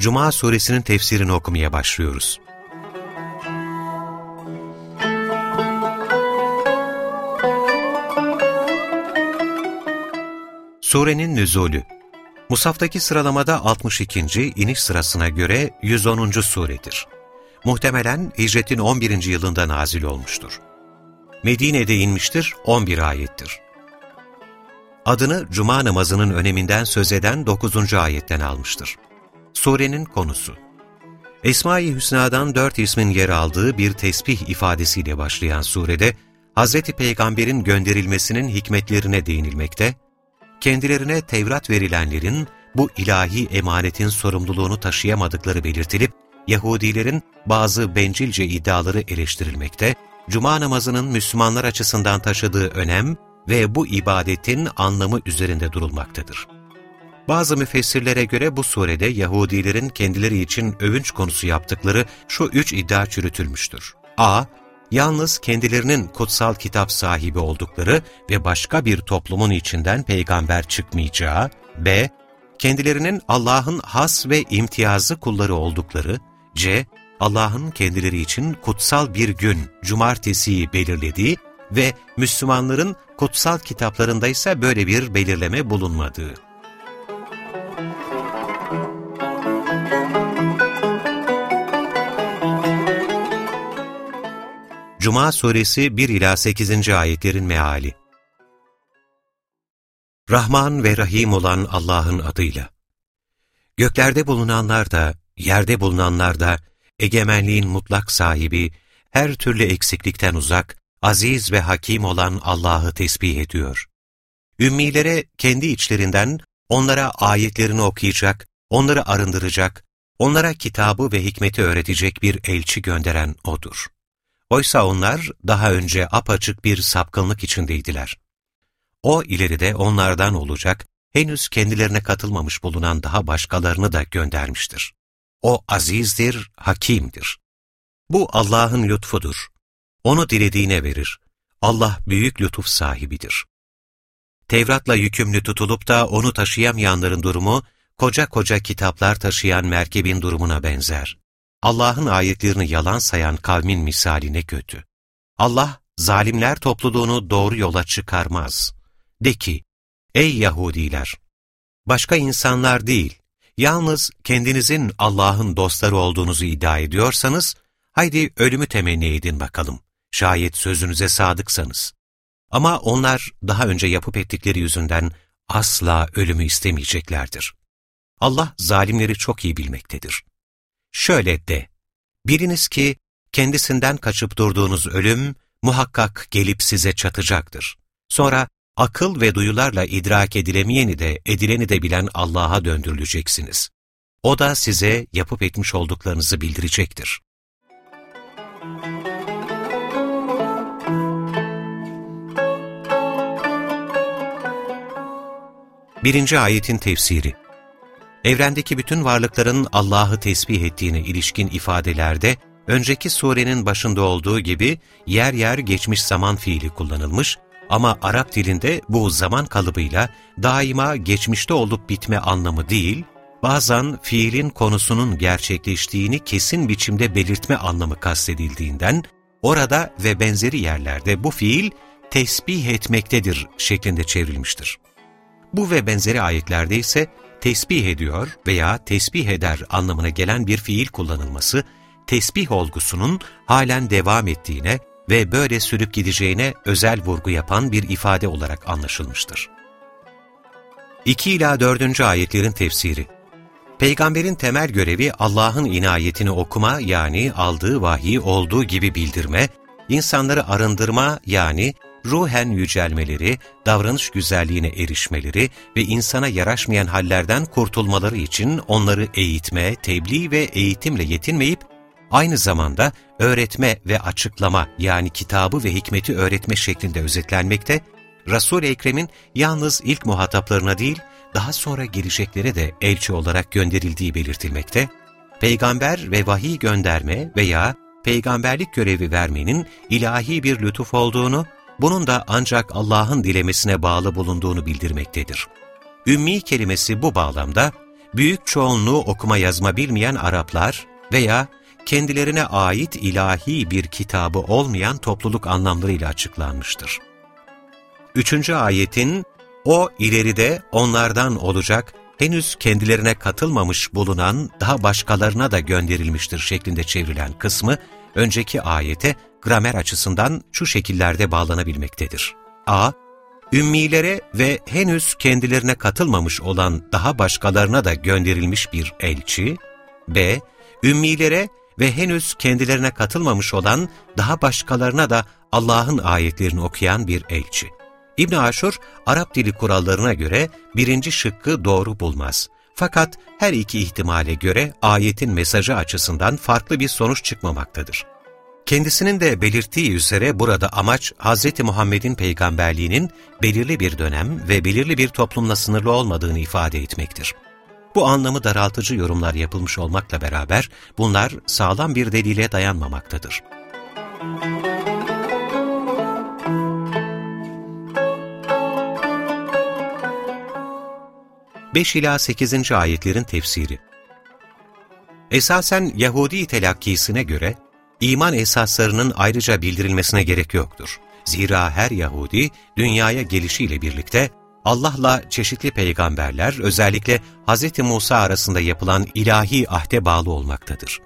Cuma suresinin tefsirini okumaya başlıyoruz. Surenin nüzulü Musaftaki sıralamada 62. iniş sırasına göre 110. suredir. Muhtemelen hicretin 11. yılında nazil olmuştur. Medine'de inmiştir, 11 ayettir. Adını Cuma namazının öneminden söz eden 9. ayetten almıştır. Surenin konusu Esma-i Hüsna'dan dört ismin yer aldığı bir tesbih ifadesiyle başlayan surede, Hz. Peygamber'in gönderilmesinin hikmetlerine değinilmekte, kendilerine Tevrat verilenlerin bu ilahi emanetin sorumluluğunu taşıyamadıkları belirtilip, Yahudilerin bazı bencilce iddiaları eleştirilmekte, Cuma namazının Müslümanlar açısından taşıdığı önem ve bu ibadetin anlamı üzerinde durulmaktadır. Bazı müfessirlere göre bu surede Yahudilerin kendileri için övünç konusu yaptıkları şu üç iddia çürütülmüştür. a. Yalnız kendilerinin kutsal kitap sahibi oldukları ve başka bir toplumun içinden peygamber çıkmayacağı, b. Kendilerinin Allah'ın has ve imtiyazlı kulları oldukları, c. Allah'ın kendileri için kutsal bir gün, cumartesiyi belirlediği ve Müslümanların kutsal kitaplarında ise böyle bir belirleme bulunmadığı. Cuma Suresi 1 ila 8. ayetlerin meali. Rahman ve Rahim olan Allah'ın adıyla. Göklerde bulunanlar da, yerde bulunanlar da, egemenliğin mutlak sahibi, her türlü eksiklikten uzak, aziz ve hakim olan Allah'ı tesbih ediyor. Ümmilere kendi içlerinden onlara ayetlerini okuyacak, onları arındıracak, onlara kitabı ve hikmeti öğretecek bir elçi gönderen O'dur. Oysa onlar daha önce apaçık bir sapkınlık içindeydiler. O ileride onlardan olacak, henüz kendilerine katılmamış bulunan daha başkalarını da göndermiştir. O azizdir, hakimdir. Bu Allah'ın lütfudur. Onu dilediğine verir. Allah büyük lütuf sahibidir. Tevrat'la yükümlü tutulup da onu taşıyamayanların durumu, koca koca kitaplar taşıyan merkebin durumuna benzer. Allah'ın ayetlerini yalan sayan kavmin misaline kötü. Allah, zalimler topluluğunu doğru yola çıkarmaz. De ki, ey Yahudiler! Başka insanlar değil, yalnız kendinizin Allah'ın dostları olduğunuzu iddia ediyorsanız, haydi ölümü temenni edin bakalım şayet sözünüze sadıksanız. Ama onlar daha önce yapıp ettikleri yüzünden asla ölümü istemeyeceklerdir. Allah zalimleri çok iyi bilmektedir. Şöyle de, biriniz ki kendisinden kaçıp durduğunuz ölüm muhakkak gelip size çatacaktır. Sonra akıl ve duyularla idrak edilemeyeni de edileni de bilen Allah'a döndürüleceksiniz. O da size yapıp etmiş olduklarınızı bildirecektir. Birinci ayetin tefsiri Evrendeki bütün varlıkların Allah'ı tesbih ettiğine ilişkin ifadelerde, önceki surenin başında olduğu gibi yer yer geçmiş zaman fiili kullanılmış ama Arap dilinde bu zaman kalıbıyla daima geçmişte olup bitme anlamı değil, bazen fiilin konusunun gerçekleştiğini kesin biçimde belirtme anlamı kastedildiğinden, orada ve benzeri yerlerde bu fiil tesbih etmektedir şeklinde çevrilmiştir. Bu ve benzeri ayetlerde ise tesbih ediyor veya tesbih eder anlamına gelen bir fiil kullanılması, tesbih olgusunun halen devam ettiğine ve böyle sürüp gideceğine özel vurgu yapan bir ifade olarak anlaşılmıştır. 2 ila 4. ayetlerin tefsiri Peygamberin temel görevi Allah'ın inayetini okuma yani aldığı vahiy olduğu gibi bildirme, insanları arındırma yani ruhen yücelmeleri, davranış güzelliğine erişmeleri ve insana yaraşmayan hallerden kurtulmaları için onları eğitme, tebliğ ve eğitimle yetinmeyip, aynı zamanda öğretme ve açıklama yani kitabı ve hikmeti öğretme şeklinde özetlenmekte, Resul-i Ekrem'in yalnız ilk muhataplarına değil, daha sonra geleceklere de elçi olarak gönderildiği belirtilmekte, peygamber ve vahiy gönderme veya peygamberlik görevi vermenin ilahi bir lütuf olduğunu, bunun da ancak Allah'ın dilemesine bağlı bulunduğunu bildirmektedir. Ümmi kelimesi bu bağlamda, büyük çoğunluğu okuma yazma bilmeyen Araplar veya kendilerine ait ilahi bir kitabı olmayan topluluk anlamlarıyla açıklanmıştır. Üçüncü ayetin, o ileride onlardan olacak, henüz kendilerine katılmamış bulunan daha başkalarına da gönderilmiştir şeklinde çevrilen kısmı, önceki ayete gramer açısından şu şekillerde bağlanabilmektedir. a. Ümmilere ve henüz kendilerine katılmamış olan daha başkalarına da gönderilmiş bir elçi, b. Ümmilere ve henüz kendilerine katılmamış olan daha başkalarına da Allah'ın ayetlerini okuyan bir elçi. İbn Aşur, Arap dili kurallarına göre birinci şıkkı doğru bulmaz. Fakat her iki ihtimale göre ayetin mesajı açısından farklı bir sonuç çıkmamaktadır. Kendisinin de belirttiği üzere burada amaç Hz. Muhammed'in peygamberliğinin belirli bir dönem ve belirli bir toplumla sınırlı olmadığını ifade etmektir. Bu anlamı daraltıcı yorumlar yapılmış olmakla beraber bunlar sağlam bir delile dayanmamaktadır. 5 ila 8. ayetlerin tefsiri. Esasen Yahudi telakkisine göre iman esaslarının ayrıca bildirilmesine gerek yoktur. Zira her Yahudi dünyaya gelişiyle birlikte Allah'la çeşitli peygamberler özellikle Hz. Musa arasında yapılan ilahi ahde bağlı olmaktadır.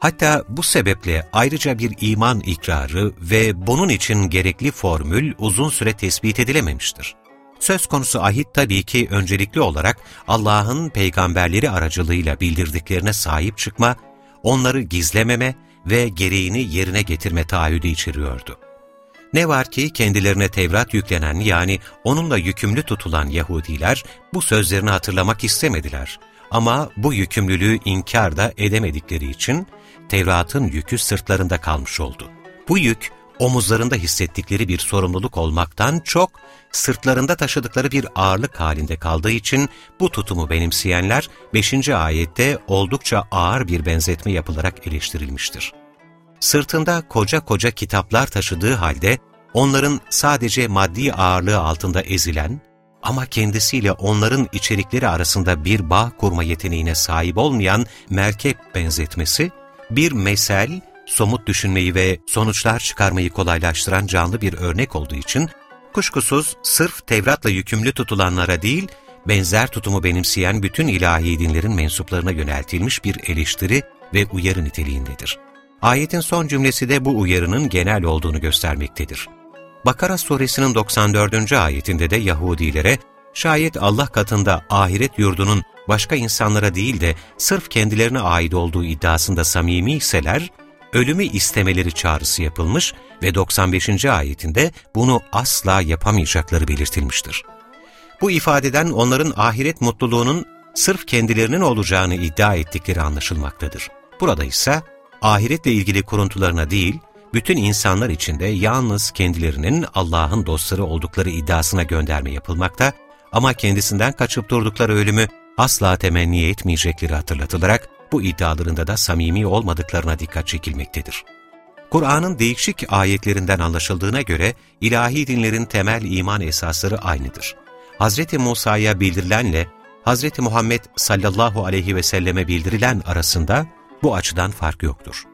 Hatta bu sebeple ayrıca bir iman ikrarı ve bunun için gerekli formül uzun süre tespit edilememiştir. Söz konusu ahit tabii ki öncelikli olarak Allah'ın peygamberleri aracılığıyla bildirdiklerine sahip çıkma, onları gizlememe ve gereğini yerine getirme taahhüdü içeriyordu. Ne var ki kendilerine Tevrat yüklenen yani onunla yükümlü tutulan Yahudiler bu sözlerini hatırlamak istemediler. Ama bu yükümlülüğü inkar da edemedikleri için Tevrat'ın yükü sırtlarında kalmış oldu. Bu yük omuzlarında hissettikleri bir sorumluluk olmaktan çok, sırtlarında taşıdıkları bir ağırlık halinde kaldığı için bu tutumu benimseyenler 5. ayette oldukça ağır bir benzetme yapılarak eleştirilmiştir. Sırtında koca koca kitaplar taşıdığı halde onların sadece maddi ağırlığı altında ezilen ama kendisiyle onların içerikleri arasında bir bağ kurma yeteneğine sahip olmayan merkep benzetmesi, bir mesel, somut düşünmeyi ve sonuçlar çıkarmayı kolaylaştıran canlı bir örnek olduğu için, kuşkusuz sırf Tevrat'la yükümlü tutulanlara değil, benzer tutumu benimseyen bütün ilahi dinlerin mensuplarına yöneltilmiş bir eleştiri ve uyarı niteliğindedir. Ayetin son cümlesi de bu uyarının genel olduğunu göstermektedir. Bakara suresinin 94. ayetinde de Yahudilere, şayet Allah katında ahiret yurdunun başka insanlara değil de sırf kendilerine ait olduğu iddiasında samimi iseler, ölümü istemeleri çağrısı yapılmış ve 95. ayetinde bunu asla yapamayacakları belirtilmiştir. Bu ifadeden onların ahiret mutluluğunun sırf kendilerinin olacağını iddia ettikleri anlaşılmaktadır. Burada ise ahiretle ilgili kuruntularına değil, bütün insanlar içinde yalnız kendilerinin Allah'ın dostları oldukları iddiasına gönderme yapılmakta ama kendisinden kaçıp durdukları ölümü asla temenni etmeyecekleri hatırlatılarak bu iddialarında da samimi olmadıklarına dikkat çekilmektedir. Kur'an'ın değişik ayetlerinden anlaşıldığına göre ilahi dinlerin temel iman esasları aynıdır. Hz. Musa'ya bildirilenle Hz. Muhammed sallallahu aleyhi ve selleme bildirilen arasında bu açıdan fark yoktur.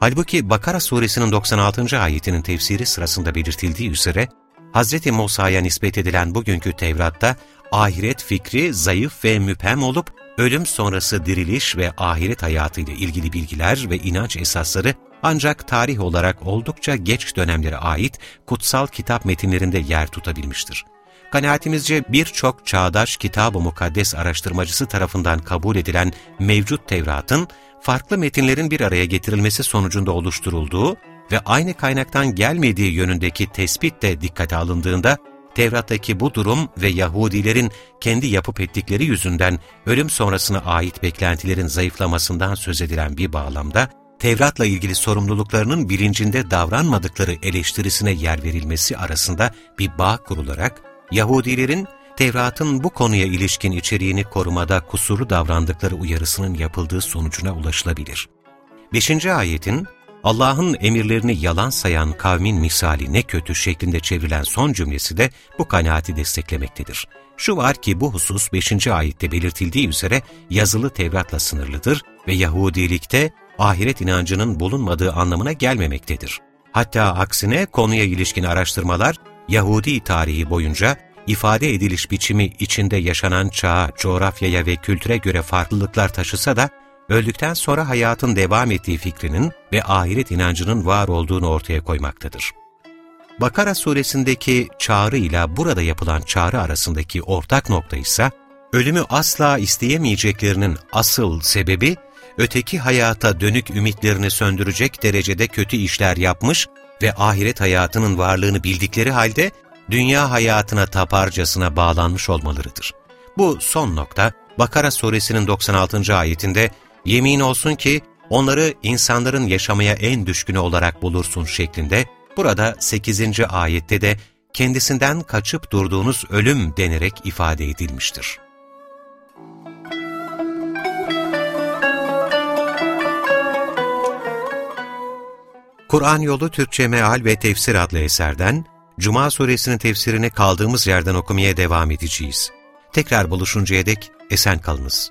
Halbuki Bakara suresinin 96. ayetinin tefsiri sırasında belirtildiği üzere, Hz. Musa'ya nispet edilen bugünkü Tevrat'ta ahiret fikri zayıf ve müphem olup, ölüm sonrası diriliş ve ahiret hayatı ile ilgili bilgiler ve inanç esasları ancak tarih olarak oldukça geç dönemlere ait kutsal kitap metinlerinde yer tutabilmiştir. Kanaatimizce birçok çağdaş kitab-ı mukaddes araştırmacısı tarafından kabul edilen mevcut Tevrat'ın farklı metinlerin bir araya getirilmesi sonucunda oluşturulduğu ve aynı kaynaktan gelmediği yönündeki tespit de dikkate alındığında, Tevrat'taki bu durum ve Yahudilerin kendi yapıp ettikleri yüzünden ölüm sonrasına ait beklentilerin zayıflamasından söz edilen bir bağlamda, Tevrat'la ilgili sorumluluklarının bilincinde davranmadıkları eleştirisine yer verilmesi arasında bir bağ kurularak, Yahudilerin Tevrat'ın bu konuya ilişkin içeriğini korumada kusurlu davrandıkları uyarısının yapıldığı sonucuna ulaşılabilir. 5. ayetin, Allah'ın emirlerini yalan sayan kavmin misali ne kötü şeklinde çevrilen son cümlesi de bu kanaati desteklemektedir. Şu var ki bu husus 5. ayette belirtildiği üzere yazılı Tevrat'la sınırlıdır ve Yahudilikte ahiret inancının bulunmadığı anlamına gelmemektedir. Hatta aksine konuya ilişkin araştırmalar Yahudi tarihi boyunca ifade ediliş biçimi içinde yaşanan çağa, coğrafyaya ve kültüre göre farklılıklar taşısa da öldükten sonra hayatın devam ettiği fikrinin ve ahiret inancının var olduğunu ortaya koymaktadır. Bakara suresindeki çağrı ile burada yapılan çağrı arasındaki ortak nokta ise, ölümü asla isteyemeyeceklerinin asıl sebebi, öteki hayata dönük ümitlerini söndürecek derecede kötü işler yapmış ve ahiret hayatının varlığını bildikleri halde dünya hayatına taparcasına bağlanmış olmalarıdır. Bu son nokta, Bakara suresinin 96. ayetinde yemin olsun ki onları insanların yaşamaya en düşkünü olarak bulursun şeklinde, burada 8. ayette de kendisinden kaçıp durduğunuz ölüm denerek ifade edilmiştir. Kur'an Yolu Türkçe Meal ve Tefsir adlı eserden Cuma suresinin tefsirini kaldığımız yerden okumaya devam edeceğiz. Tekrar buluşuncaya dek esen kalınız.